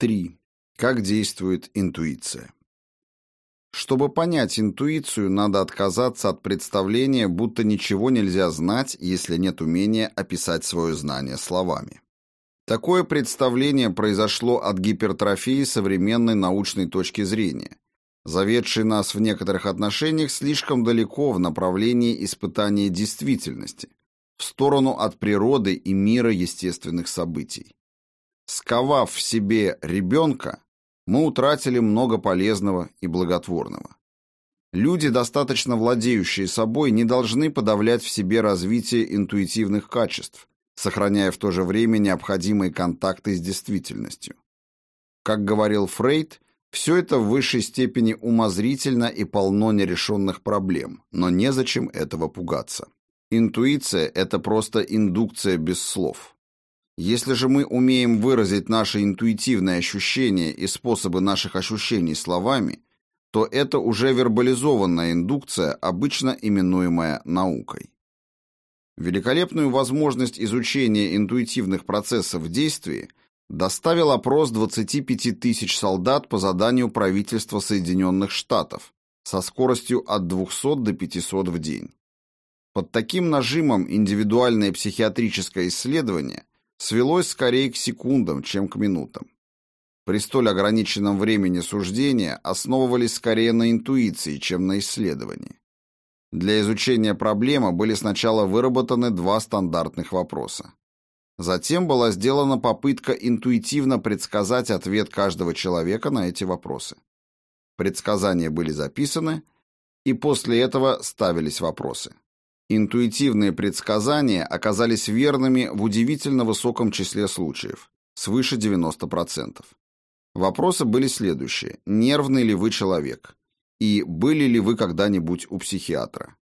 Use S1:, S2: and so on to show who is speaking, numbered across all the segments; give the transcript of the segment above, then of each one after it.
S1: 3. Как действует интуиция? Чтобы понять интуицию, надо отказаться от представления, будто ничего нельзя знать, если нет умения описать свое знание словами. Такое представление произошло от гипертрофии современной научной точки зрения, заведшей нас в некоторых отношениях слишком далеко в направлении испытания действительности, в сторону от природы и мира естественных событий. Сковав в себе ребенка, мы утратили много полезного и благотворного. Люди, достаточно владеющие собой, не должны подавлять в себе развитие интуитивных качеств, сохраняя в то же время необходимые контакты с действительностью. Как говорил Фрейд, все это в высшей степени умозрительно и полно нерешенных проблем, но незачем этого пугаться. Интуиция – это просто индукция без слов. Если же мы умеем выразить наши интуитивные ощущения и способы наших ощущений словами, то это уже вербализованная индукция, обычно именуемая наукой. Великолепную возможность изучения интуитивных процессов в действии доставил опрос 25 тысяч солдат по заданию правительства Соединенных Штатов со скоростью от 200 до 500 в день. Под таким нажимом индивидуальное психиатрическое исследование свелось скорее к секундам, чем к минутам. При столь ограниченном времени суждения основывались скорее на интуиции, чем на исследовании. Для изучения проблемы были сначала выработаны два стандартных вопроса. Затем была сделана попытка интуитивно предсказать ответ каждого человека на эти вопросы. Предсказания были записаны, и после этого ставились вопросы. Интуитивные предсказания оказались верными в удивительно высоком числе случаев, свыше 90%. Вопросы были следующие. Нервный ли вы человек? И были ли вы когда-нибудь у психиатра?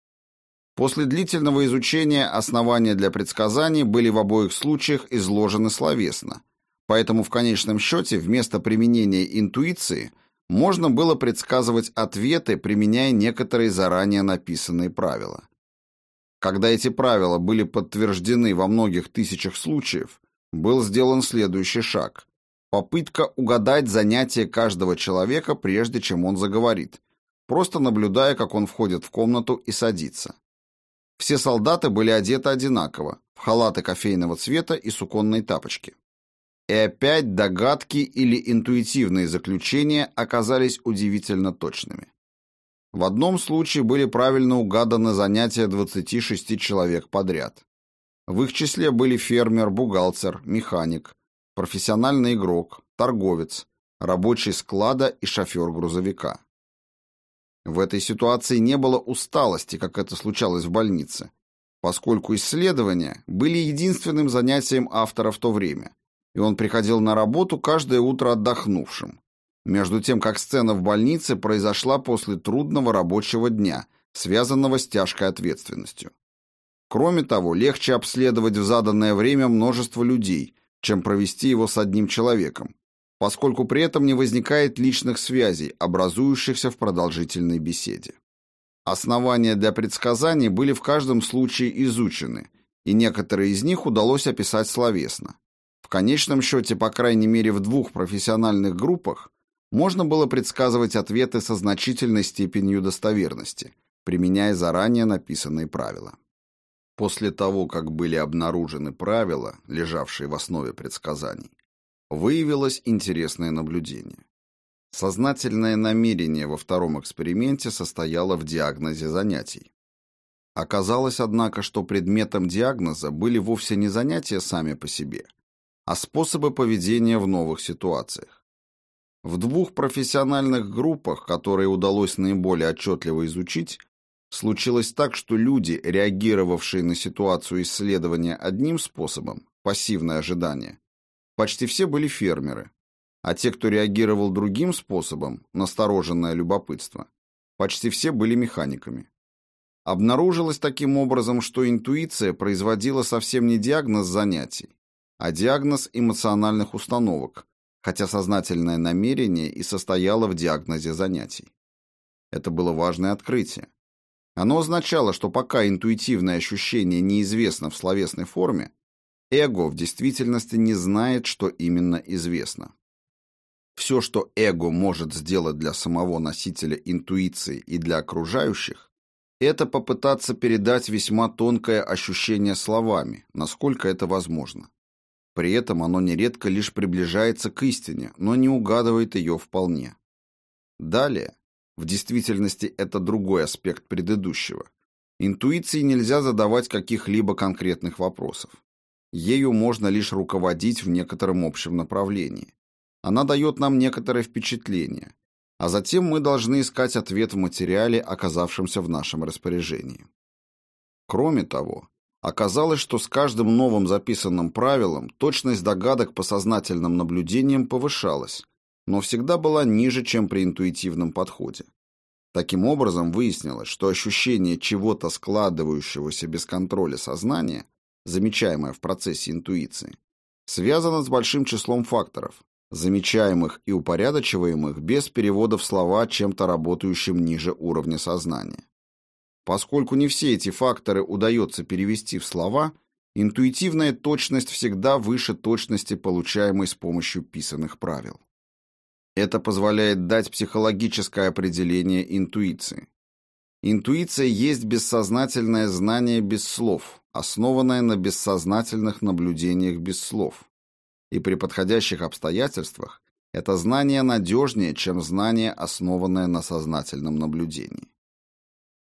S1: После длительного изучения основания для предсказаний были в обоих случаях изложены словесно, поэтому в конечном счете вместо применения интуиции можно было предсказывать ответы, применяя некоторые заранее написанные правила. Когда эти правила были подтверждены во многих тысячах случаев, был сделан следующий шаг. Попытка угадать занятие каждого человека, прежде чем он заговорит, просто наблюдая, как он входит в комнату и садится. Все солдаты были одеты одинаково, в халаты кофейного цвета и суконные тапочки. И опять догадки или интуитивные заключения оказались удивительно точными. В одном случае были правильно угаданы занятия 26 человек подряд. В их числе были фермер, бухгалтер, механик, профессиональный игрок, торговец, рабочий склада и шофер грузовика. В этой ситуации не было усталости, как это случалось в больнице, поскольку исследования были единственным занятием автора в то время, и он приходил на работу каждое утро отдохнувшим, между тем, как сцена в больнице произошла после трудного рабочего дня, связанного с тяжкой ответственностью. Кроме того, легче обследовать в заданное время множество людей, чем провести его с одним человеком, поскольку при этом не возникает личных связей, образующихся в продолжительной беседе. Основания для предсказаний были в каждом случае изучены, и некоторые из них удалось описать словесно. В конечном счете, по крайней мере в двух профессиональных группах, можно было предсказывать ответы со значительной степенью достоверности, применяя заранее написанные правила. После того, как были обнаружены правила, лежавшие в основе предсказаний, выявилось интересное наблюдение. Сознательное намерение во втором эксперименте состояло в диагнозе занятий. Оказалось, однако, что предметом диагноза были вовсе не занятия сами по себе, а способы поведения в новых ситуациях. В двух профессиональных группах, которые удалось наиболее отчетливо изучить, случилось так, что люди, реагировавшие на ситуацию исследования одним способом, пассивное ожидание, почти все были фермеры, а те, кто реагировал другим способом, настороженное любопытство, почти все были механиками. Обнаружилось таким образом, что интуиция производила совсем не диагноз занятий, а диагноз эмоциональных установок, хотя сознательное намерение и состояло в диагнозе занятий. Это было важное открытие. Оно означало, что пока интуитивное ощущение неизвестно в словесной форме, эго в действительности не знает, что именно известно. Все, что эго может сделать для самого носителя интуиции и для окружающих, это попытаться передать весьма тонкое ощущение словами, насколько это возможно. При этом оно нередко лишь приближается к истине, но не угадывает ее вполне. Далее, в действительности это другой аспект предыдущего, интуиции нельзя задавать каких-либо конкретных вопросов. Ею можно лишь руководить в некотором общем направлении. Она дает нам некоторое впечатление, а затем мы должны искать ответ в материале, оказавшемся в нашем распоряжении. Кроме того, оказалось, что с каждым новым записанным правилом точность догадок по сознательным наблюдениям повышалась, но всегда была ниже, чем при интуитивном подходе. Таким образом, выяснилось, что ощущение чего-то складывающегося без контроля сознания, замечаемое в процессе интуиции, связано с большим числом факторов, замечаемых и упорядочиваемых без перевода в слова чем-то работающим ниже уровня сознания. Поскольку не все эти факторы удается перевести в слова, интуитивная точность всегда выше точности, получаемой с помощью писанных правил. Это позволяет дать психологическое определение интуиции. Интуиция есть бессознательное знание без слов, основанное на бессознательных наблюдениях без слов и при подходящих обстоятельствах это знание надежнее, чем знание, основанное на сознательном наблюдении.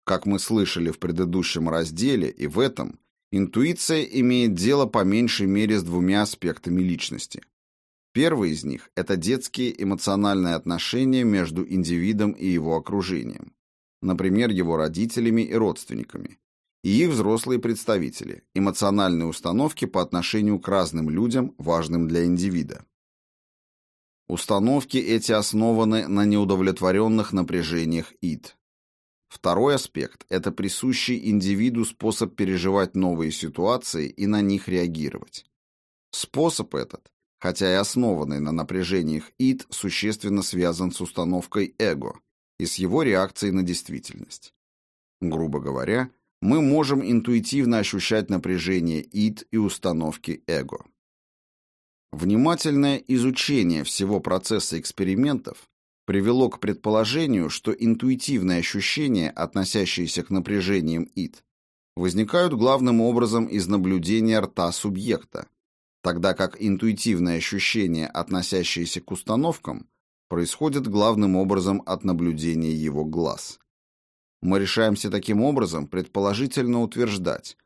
S1: Как мы слышали в предыдущем разделе и в этом, интуиция имеет дело по меньшей мере с двумя аспектами личности. Первый из них – это детские эмоциональные отношения между индивидом и его окружением, например, его родителями и родственниками, и их взрослые представители, эмоциональные установки по отношению к разным людям, важным для индивида. Установки эти основаны на неудовлетворенных напряжениях ид. Второй аспект – это присущий индивиду способ переживать новые ситуации и на них реагировать. Способ этот, хотя и основанный на напряжениях ид, существенно связан с установкой эго и с его реакцией на действительность. Грубо говоря, мы можем интуитивно ощущать напряжение ид и установки эго. Внимательное изучение всего процесса экспериментов привело к предположению, что интуитивные ощущения, относящиеся к напряжениям ид, возникают главным образом из наблюдения рта субъекта, тогда как интуитивные ощущения, относящиеся к установкам, происходят главным образом от наблюдения его глаз. Мы решаемся таким образом предположительно утверждать,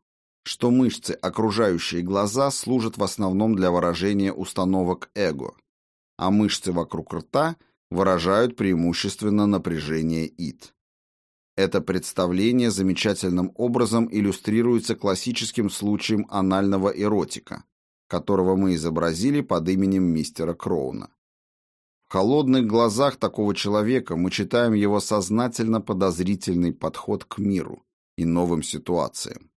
S1: что мышцы, окружающие глаза, служат в основном для выражения установок эго, а мышцы вокруг рта выражают преимущественно напряжение ид. Это представление замечательным образом иллюстрируется классическим случаем анального эротика, которого мы изобразили под именем мистера Кроуна. В холодных глазах такого человека мы читаем его сознательно подозрительный подход к миру и новым ситуациям.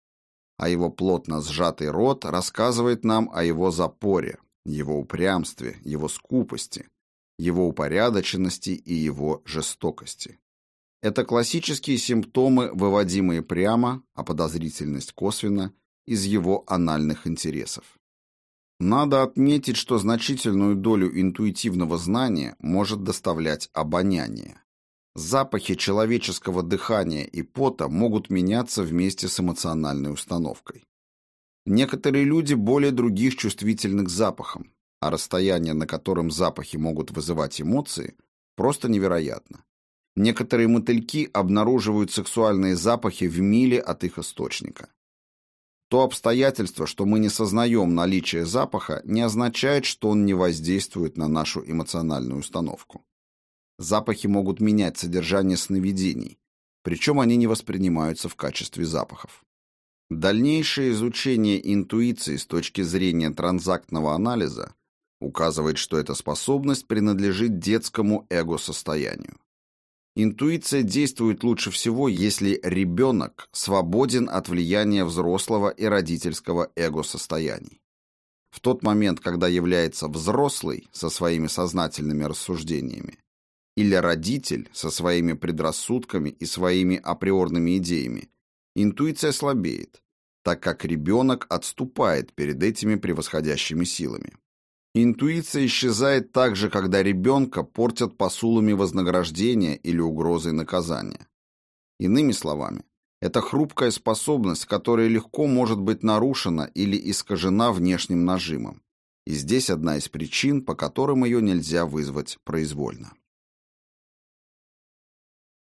S1: А его плотно сжатый рот рассказывает нам о его запоре, его упрямстве, его скупости, его упорядоченности и его жестокости. Это классические симптомы, выводимые прямо, а подозрительность косвенно, из его анальных интересов. Надо отметить, что значительную долю интуитивного знания может доставлять обоняние. Запахи человеческого дыхания и пота могут меняться вместе с эмоциональной установкой. Некоторые люди более других чувствительны к запахам, а расстояние, на котором запахи могут вызывать эмоции, просто невероятно. Некоторые мотыльки обнаруживают сексуальные запахи в миле от их источника. То обстоятельство, что мы не сознаем наличие запаха, не означает, что он не воздействует на нашу эмоциональную установку. Запахи могут менять содержание сновидений, причем они не воспринимаются в качестве запахов. Дальнейшее изучение интуиции с точки зрения транзактного анализа указывает, что эта способность принадлежит детскому эго-состоянию. Интуиция действует лучше всего, если ребенок свободен от влияния взрослого и родительского эго-состояний. В тот момент, когда является взрослый со своими сознательными рассуждениями, или родитель со своими предрассудками и своими априорными идеями, интуиция слабеет, так как ребенок отступает перед этими превосходящими силами. Интуиция исчезает также, когда ребенка портят посулами вознаграждения или угрозой наказания. Иными словами, это хрупкая способность, которая легко может быть нарушена или искажена внешним нажимом. И здесь одна из причин, по которым ее нельзя вызвать произвольно.